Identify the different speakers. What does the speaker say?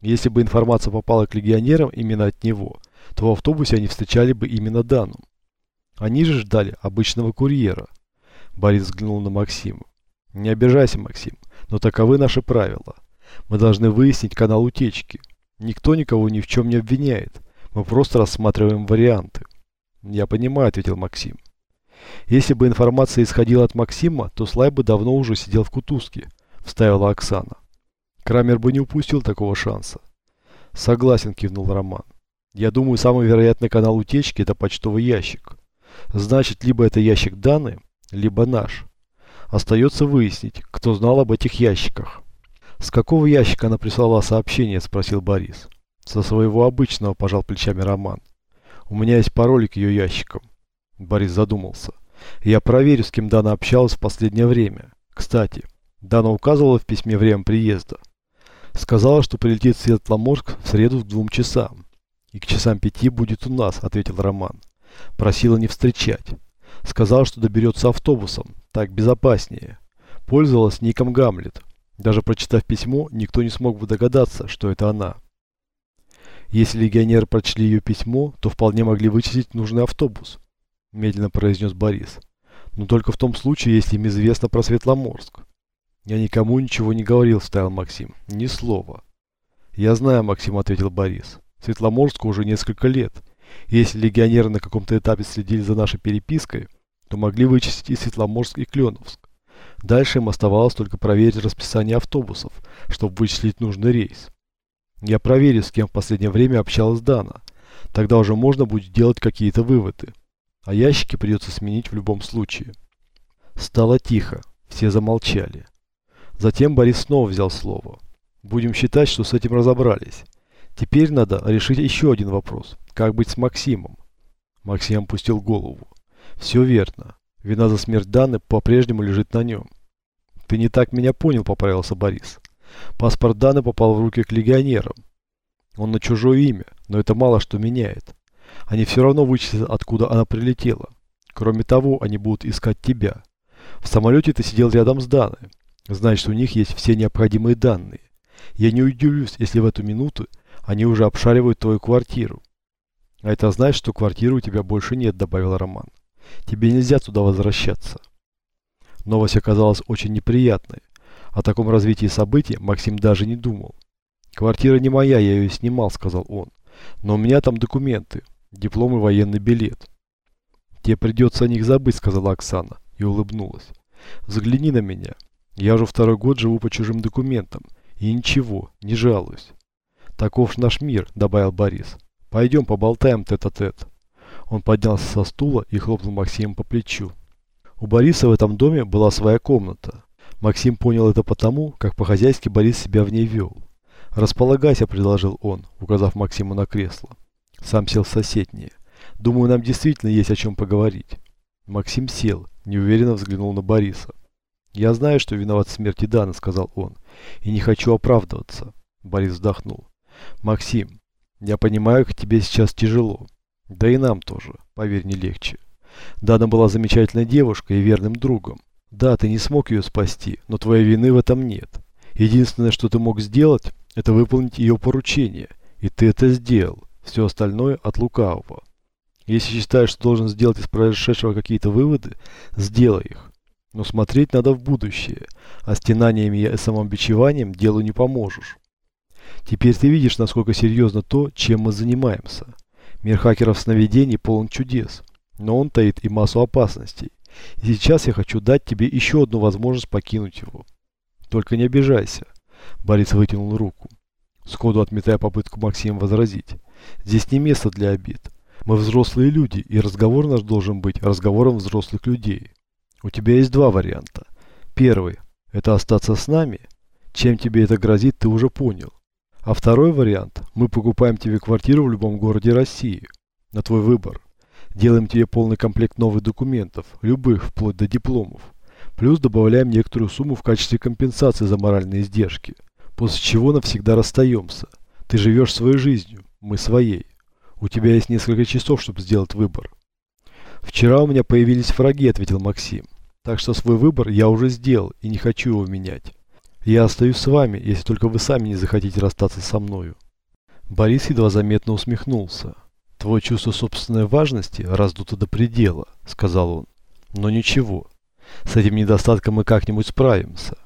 Speaker 1: Если бы информация попала к легионерам именно от него, то в автобусе они встречали бы именно Дану. Они же ждали обычного курьера. Борис взглянул на Максима. Не обижайся, Максим, но таковы наши правила. Мы должны выяснить канал утечки. Никто никого ни в чем не обвиняет. Мы просто рассматриваем варианты. Я понимаю, ответил Максим. Если бы информация исходила от Максима, то Слай бы давно уже сидел в кутузке, вставила Оксана. Крамер бы не упустил такого шанса. Согласен, кивнул Роман. Я думаю, самый вероятный канал утечки это почтовый ящик. Значит, либо это ящик Даны, либо наш. Остается выяснить, кто знал об этих ящиках. «С какого ящика она прислала сообщение?» – спросил Борис. «Со своего обычного», – пожал плечами Роман. «У меня есть пароль к ее ящикам». Борис задумался. «Я проверю, с кем Дана общалась в последнее время. Кстати, Дана указывала в письме время приезда. Сказала, что прилетит в Светломорск в среду к двум часам. И к часам пяти будет у нас», – ответил Роман. Просила не встречать. Сказала, что доберется автобусом. Так безопаснее. Пользовалась ником Гамлет. Даже прочитав письмо, никто не смог бы догадаться, что это она. Если легионеры прочли ее письмо, то вполне могли вычислить нужный автобус, медленно произнес Борис. Но только в том случае, если им известно про Светломорск. Я никому ничего не говорил, вставил Максим. Ни слова. Я знаю, Максим, ответил Борис. Светломорску уже несколько лет. Если легионеры на каком-то этапе следили за нашей перепиской, то могли вычислить и Светломорск, и Кленовск. Дальше им оставалось только проверить расписание автобусов, чтобы вычислить нужный рейс. Я проверю, с кем в последнее время общалась Дана. Тогда уже можно будет делать какие-то выводы. А ящики придется сменить в любом случае. Стало тихо. Все замолчали. Затем Борис снова взял слово. Будем считать, что с этим разобрались. Теперь надо решить еще один вопрос. Как быть с Максимом? Максим опустил голову. Все верно. Вина за смерть Даны по-прежнему лежит на нем. Ты не так меня понял, поправился Борис. Паспорт Даны попал в руки к легионерам. Он на чужое имя, но это мало что меняет. Они все равно вычислят, откуда она прилетела. Кроме того, они будут искать тебя. В самолете ты сидел рядом с Даной. Значит, у них есть все необходимые данные. Я не удивлюсь, если в эту минуту они уже обшаривают твою квартиру. А это значит, что квартиры у тебя больше нет, добавил Роман. Тебе нельзя туда возвращаться. Новость оказалась очень неприятной. О таком развитии событий Максим даже не думал. «Квартира не моя, я ее снимал», — сказал он. «Но у меня там документы, диплом и военный билет». «Тебе придется о них забыть», — сказала Оксана и улыбнулась. «Взгляни на меня. Я уже второй год живу по чужим документам. И ничего, не жалуюсь». «Таков наш мир», — добавил Борис. «Пойдем поболтаем тет-а-тет». -тет. Он поднялся со стула и хлопнул Максима по плечу. У Бориса в этом доме была своя комната. Максим понял это потому, как по-хозяйски Борис себя в ней вел. «Располагайся», — предложил он, указав Максиму на кресло. Сам сел в соседнее. «Думаю, нам действительно есть о чем поговорить». Максим сел, неуверенно взглянул на Бориса. «Я знаю, что виноват в смерти Даны», — сказал он, — «и не хочу оправдываться». Борис вздохнул. «Максим, я понимаю, как тебе сейчас тяжело. Да и нам тоже, поверь, не легче. Дана была замечательной девушкой и верным другом. Да, ты не смог ее спасти, но твоей вины в этом нет. Единственное, что ты мог сделать, это выполнить ее поручение. И ты это сделал. Все остальное от лукавого. Если считаешь, что должен сделать из произошедшего какие-то выводы, сделай их. Но смотреть надо в будущее, а стенаниями и самообичеванием делу не поможешь. Теперь ты видишь, насколько серьезно то, чем мы занимаемся. Мир хакеров сновидений полон чудес, но он таит и массу опасностей. И сейчас я хочу дать тебе еще одну возможность покинуть его. Только не обижайся. Борис вытянул руку, сходу отметая попытку Максима возразить. Здесь не место для обид. Мы взрослые люди, и разговор наш должен быть разговором взрослых людей. У тебя есть два варианта. Первый – это остаться с нами. Чем тебе это грозит, ты уже понял. А второй вариант – мы покупаем тебе квартиру в любом городе России. На твой выбор. Делаем тебе полный комплект новых документов, любых, вплоть до дипломов. Плюс добавляем некоторую сумму в качестве компенсации за моральные издержки. После чего навсегда расстаемся. Ты живешь своей жизнью, мы своей. У тебя есть несколько часов, чтобы сделать выбор. Вчера у меня появились враги, ответил Максим. Так что свой выбор я уже сделал и не хочу его менять. Я остаюсь с вами, если только вы сами не захотите расстаться со мною. Борис едва заметно усмехнулся. Твое чувство собственной важности раздуто до предела, сказал он. Но ничего, с этим недостатком мы как-нибудь справимся.